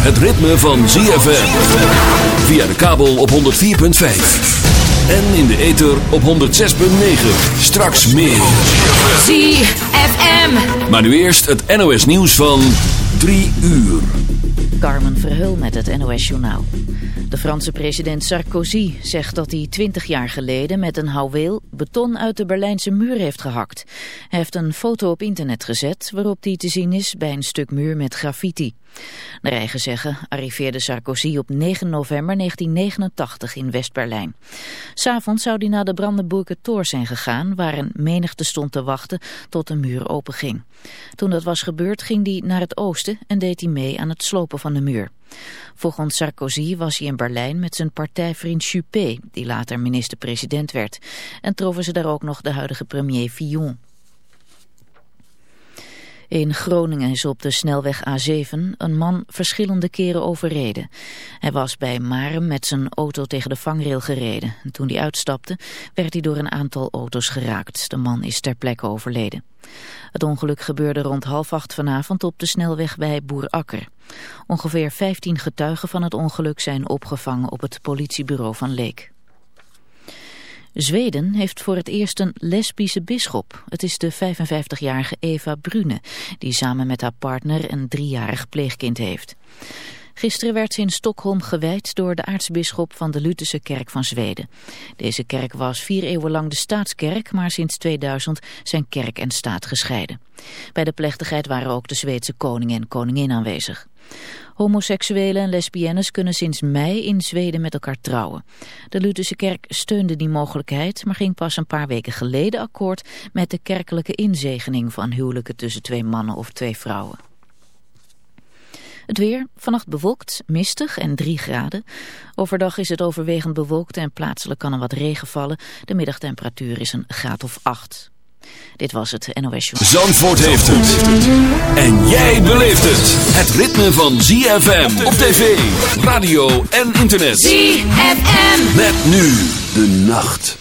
Het ritme van ZFM. Via de kabel op 104.5. En in de ether op 106.9. Straks meer. ZFM. Maar nu eerst het NOS nieuws van 3 uur. Carmen Verheul met het NOS Journaal. De Franse president Sarkozy zegt dat hij 20 jaar geleden met een houweel beton uit de Berlijnse muur heeft gehakt. Hij heeft een foto op internet gezet waarop die te zien is bij een stuk muur met graffiti. Naar eigen zeggen arriveerde Sarkozy op 9 november 1989 in West-Berlijn. S'avonds zou hij naar de Brandenburger Tor zijn gegaan, waar een menigte stond te wachten tot de muur openging. Toen dat was gebeurd ging hij naar het oosten en deed hij mee aan het slopen van de muur. Volgens Sarkozy was hij in Berlijn met zijn partijvriend Juppé, die later minister-president werd. En troffen ze daar ook nog de huidige premier Fillon. In Groningen is op de snelweg A7 een man verschillende keren overreden. Hij was bij Marem met zijn auto tegen de vangrail gereden. En toen hij uitstapte werd hij door een aantal auto's geraakt. De man is ter plekke overleden. Het ongeluk gebeurde rond half acht vanavond op de snelweg bij Boerakker. Ongeveer 15 getuigen van het ongeluk zijn opgevangen op het politiebureau van Leek. Zweden heeft voor het eerst een lesbische bisschop. Het is de 55-jarige Eva Brune, die samen met haar partner een driejarig pleegkind heeft. Gisteren werd ze in Stockholm gewijd door de aartsbisschop van de Lutherse kerk van Zweden. Deze kerk was vier eeuwen lang de staatskerk, maar sinds 2000 zijn kerk en staat gescheiden. Bij de plechtigheid waren ook de Zweedse koning en koningin aanwezig. Homoseksuelen en lesbiennes kunnen sinds mei in Zweden met elkaar trouwen. De Lutherse kerk steunde die mogelijkheid, maar ging pas een paar weken geleden akkoord met de kerkelijke inzegening van huwelijken tussen twee mannen of twee vrouwen. Het weer, vannacht bewolkt, mistig en 3 graden. Overdag is het overwegend bewolkt en plaatselijk kan er wat regen vallen. De middagtemperatuur is een graad of 8. Dit was het NOS Show. Zandvoort heeft het. En jij beleeft het. Het ritme van ZFM op tv, radio en internet. ZFM. Met nu de nacht.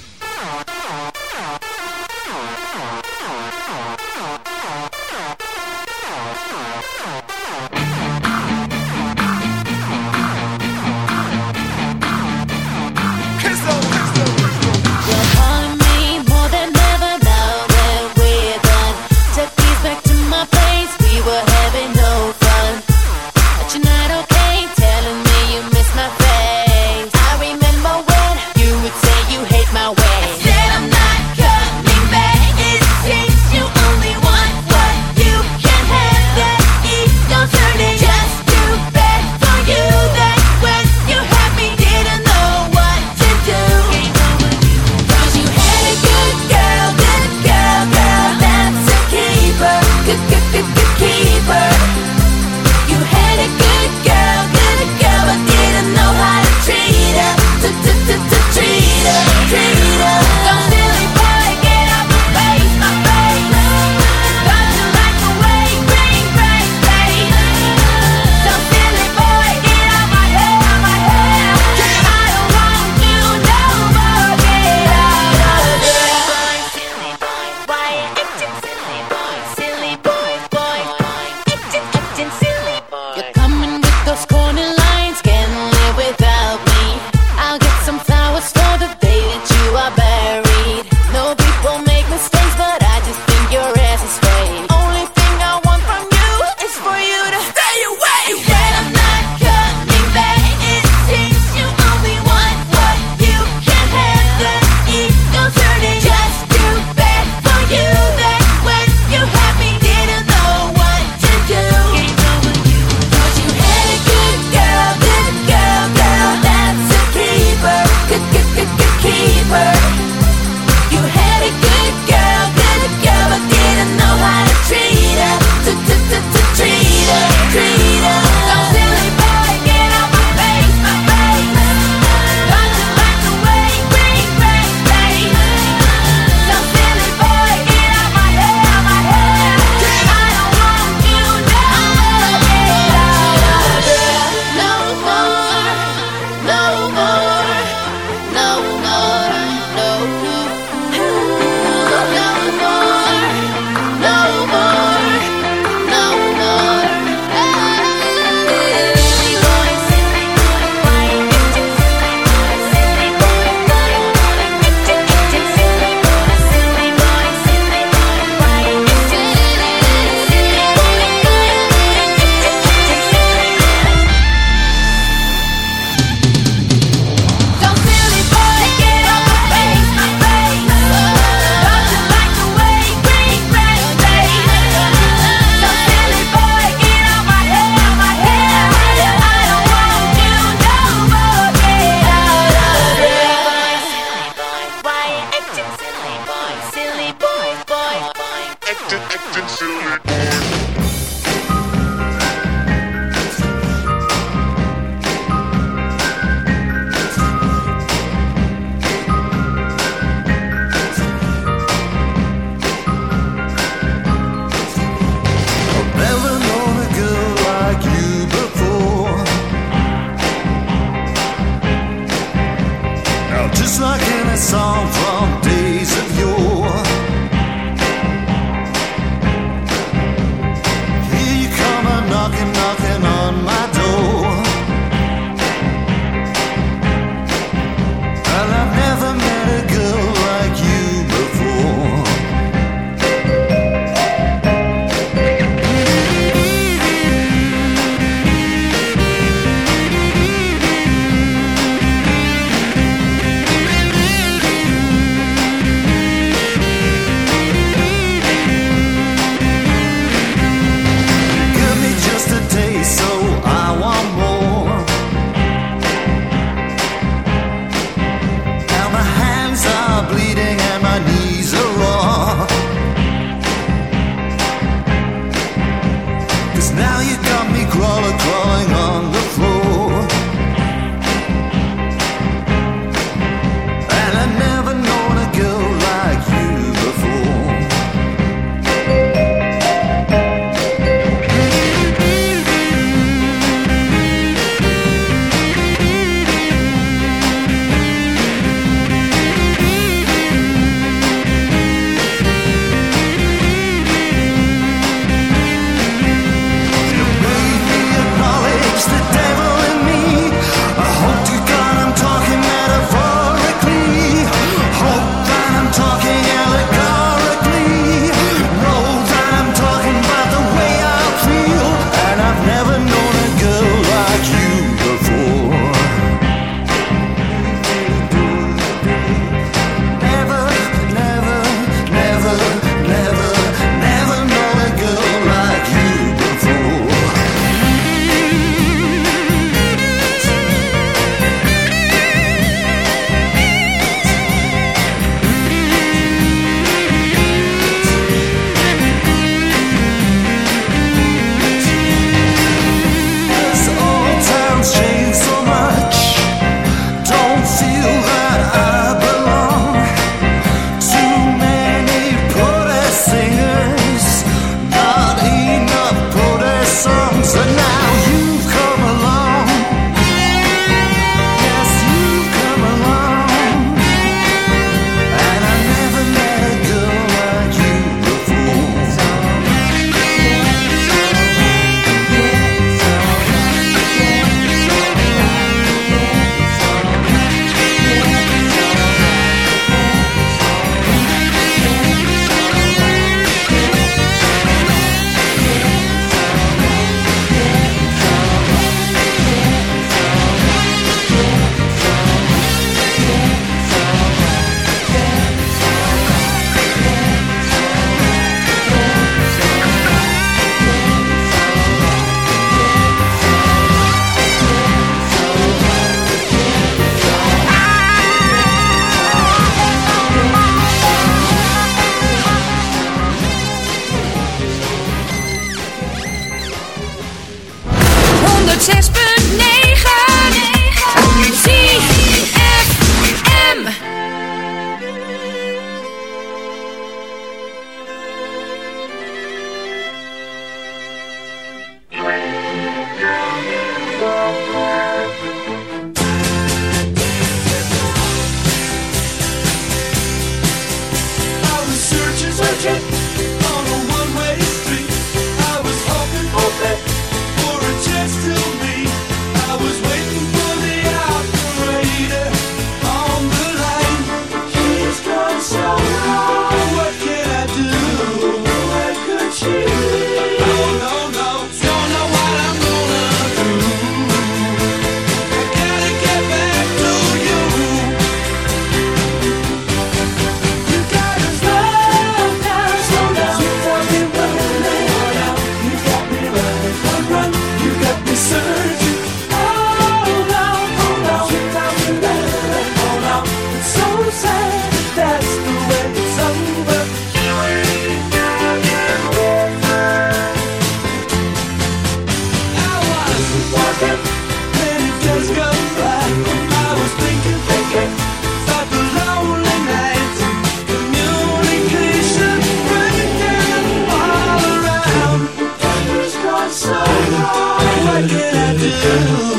you.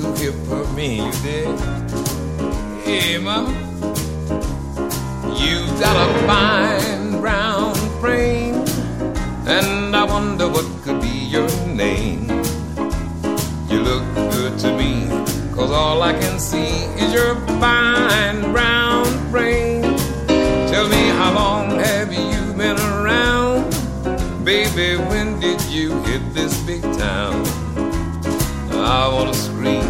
too hip for me, you did. Hey, mama, you've got a fine brown frame, and I wonder what could be your name. You look good to me, cause all I can see is your fine brown frame. Tell me, how long have you been around? Baby, when did you hit this big town? I wanna scream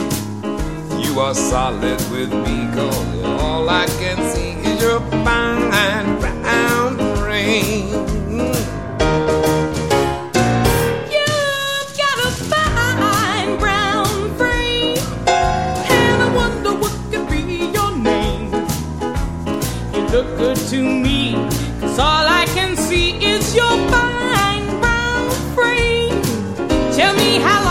you are solid with me, cause all I can see is your fine brown ring. look good to me. Cause all I can see is your fine brown frame. Tell me how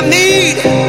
Now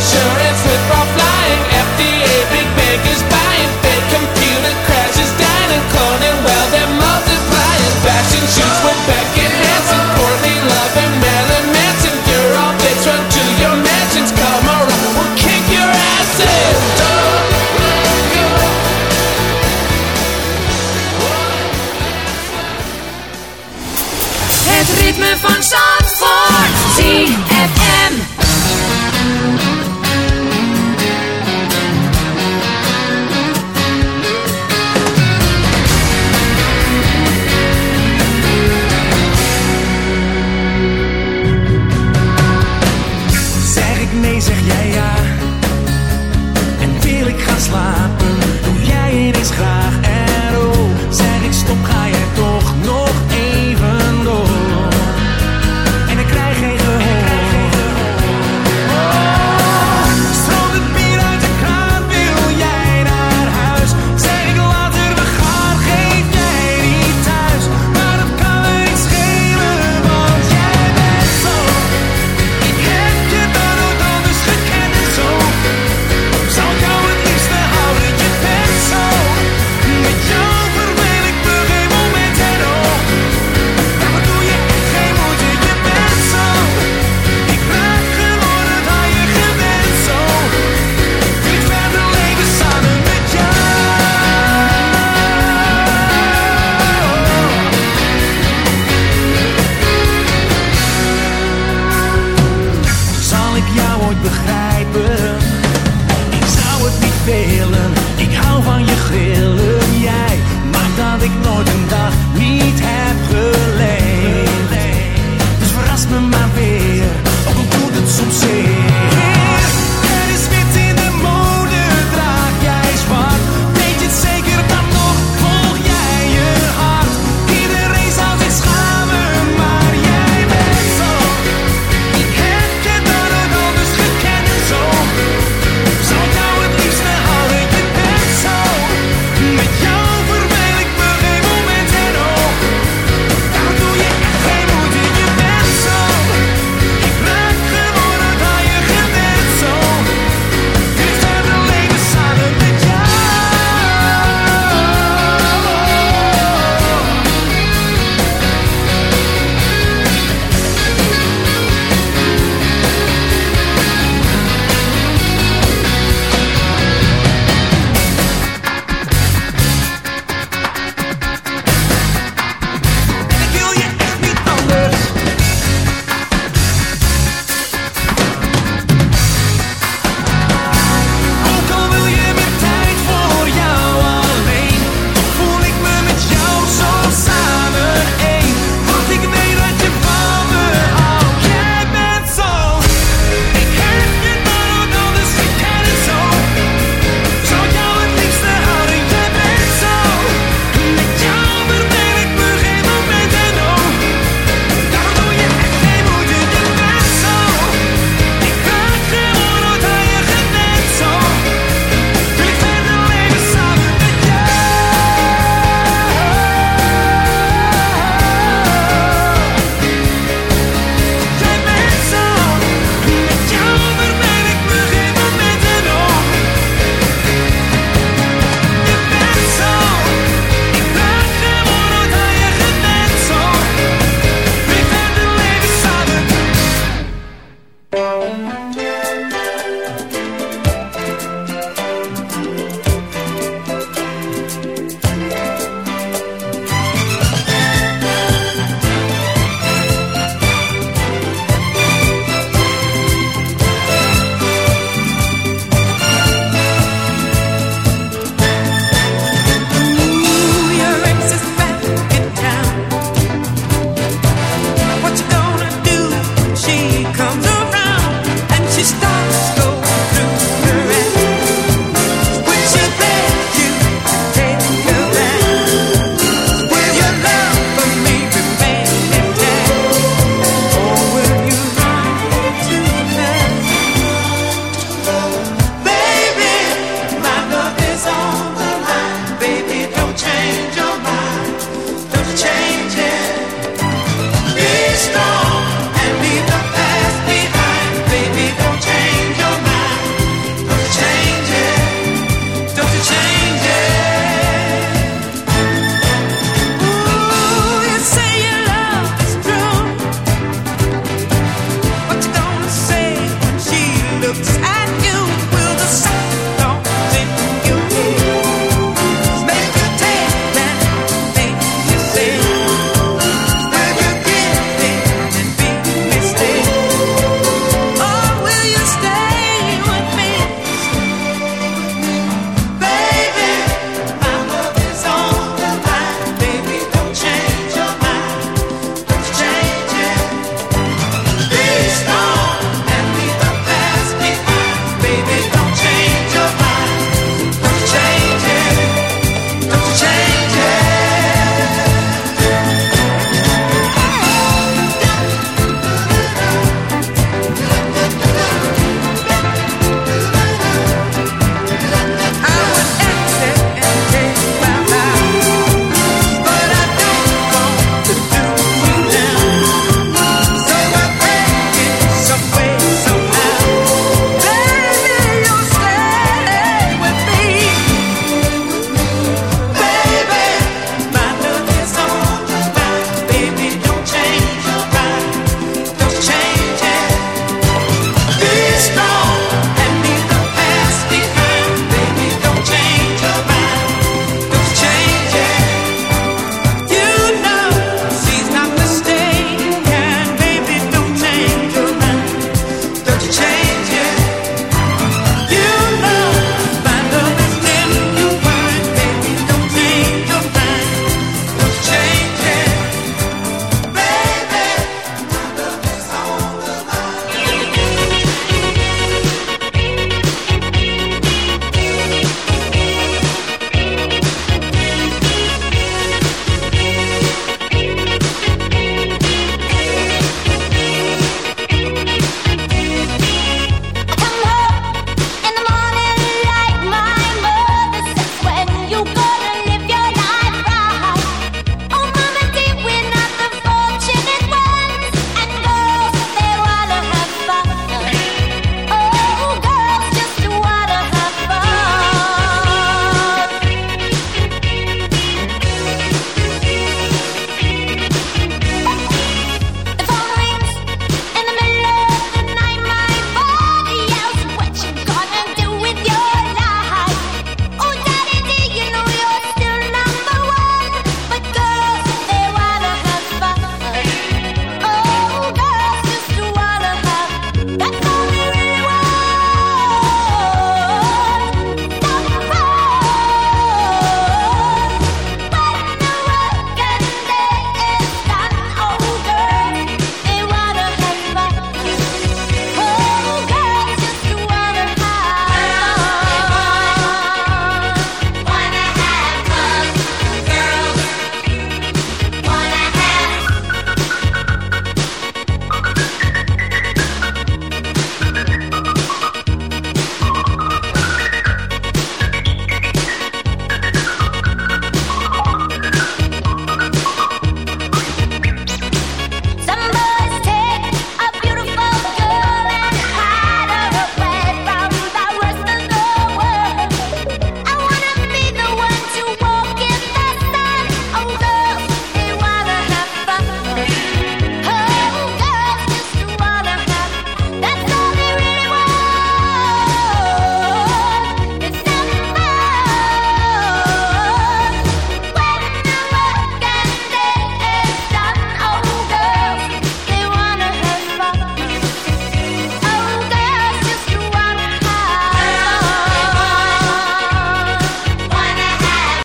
sunshine.